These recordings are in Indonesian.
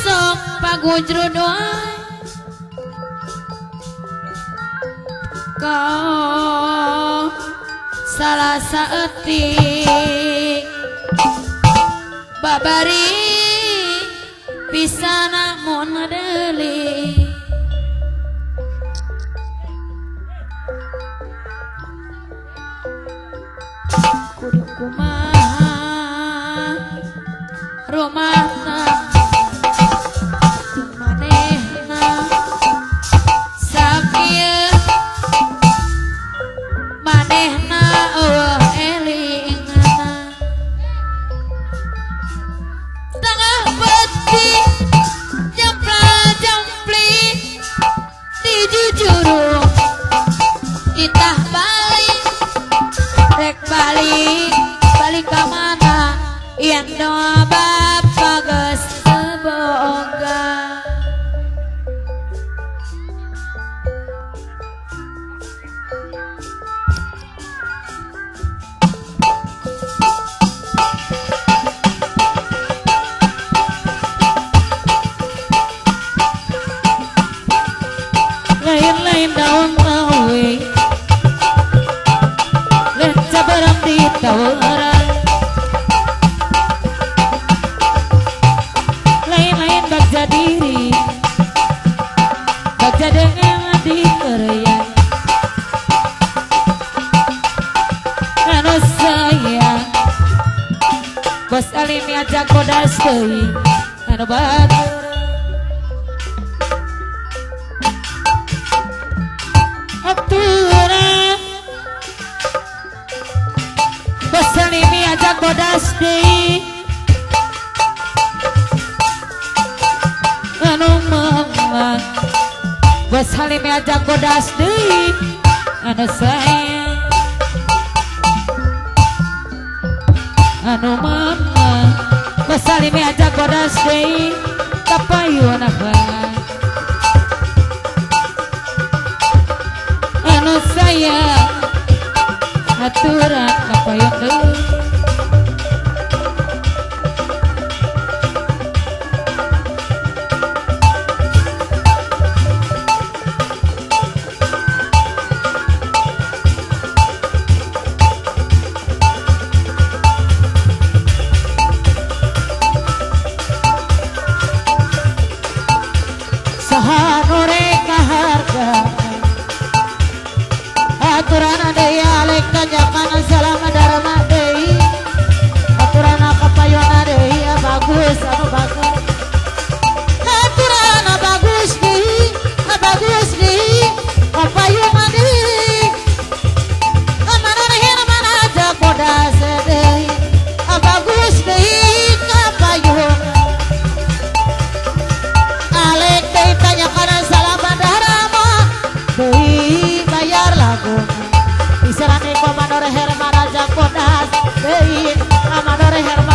sok pagujru doa. Kau salah saati babari bisa namun deli kudu kumaha rumah tak main daun tawaran Lain-lain bagja diri Bagja Bos alim ajak kodas tei Kano batur Pak Bodasti Anu mama Wes halime ajak ya, Bodasti Anu sayang. Anu mama Wes halime ajak ya, Bodasti Kapayuan apa? Anu sayang. Aturan kapayuan dulu. Y Isra ni komanor hermana jakonas Dein amanor hermana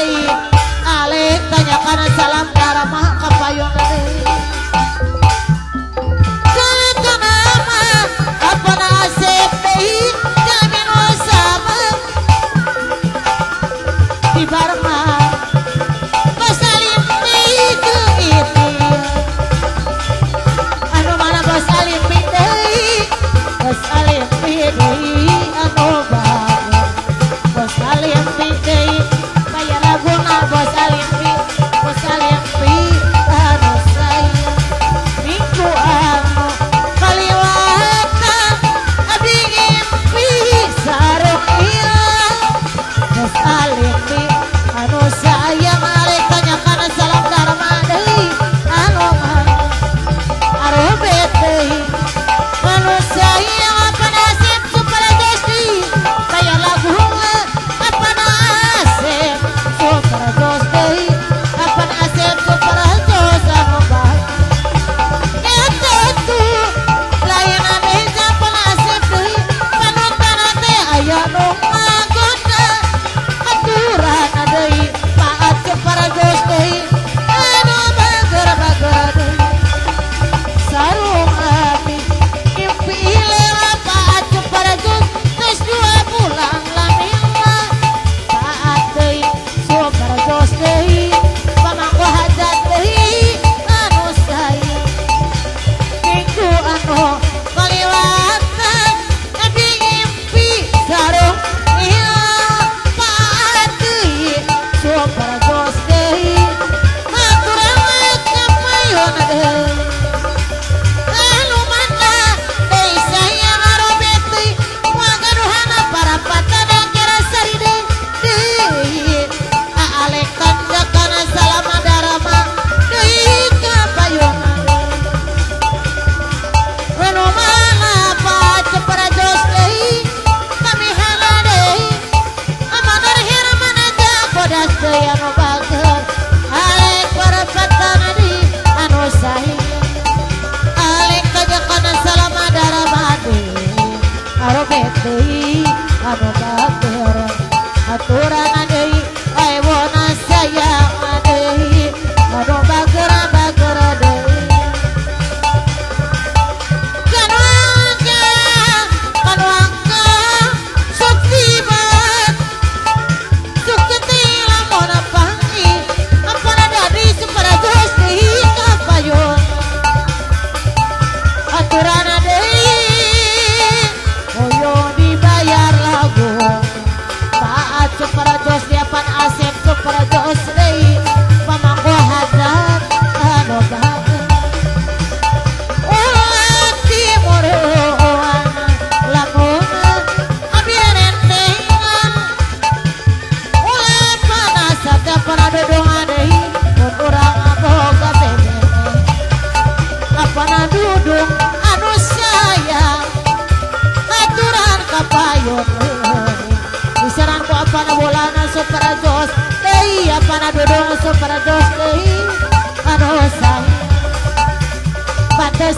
Ale tanya tanyakan salam. Bye. não sou para nós Leia para Dodô, sou para nós Leia a nossa. Bater